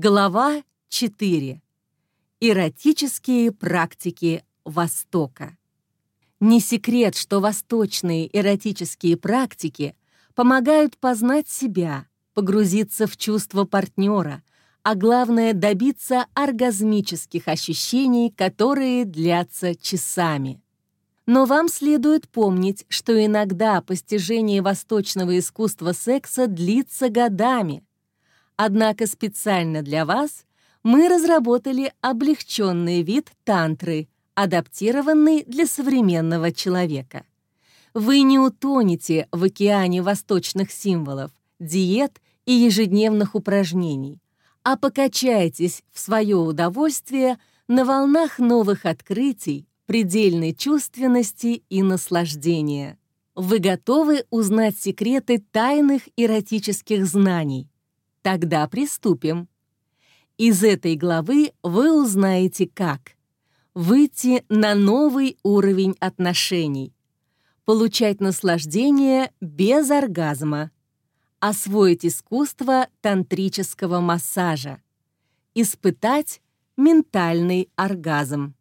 Глава 4. Эротические практики Востока. Не секрет, что восточные эротические практики помогают познать себя, погрузиться в чувство партнера, а главное добиться оргазмических ощущений, которые длятся часами. Но вам следует помнить, что иногда постижение восточного искусства секса длится годами. Однако специально для вас мы разработали облегченный вид тантры, адаптированный для современного человека. Вы не утонете в океане восточных символов, диет и ежедневных упражнений, а покачаетесь в свое удовольствие на волнах новых открытий, предельной чувственности и наслаждения. Вы готовы узнать секреты тайных эротических знаний? Тогда приступим. Из этой главы вы узнаете, как выйти на новый уровень отношений, получать наслаждение без оргазма, освоить искусство тантрического массажа, испытать ментальный оргазм.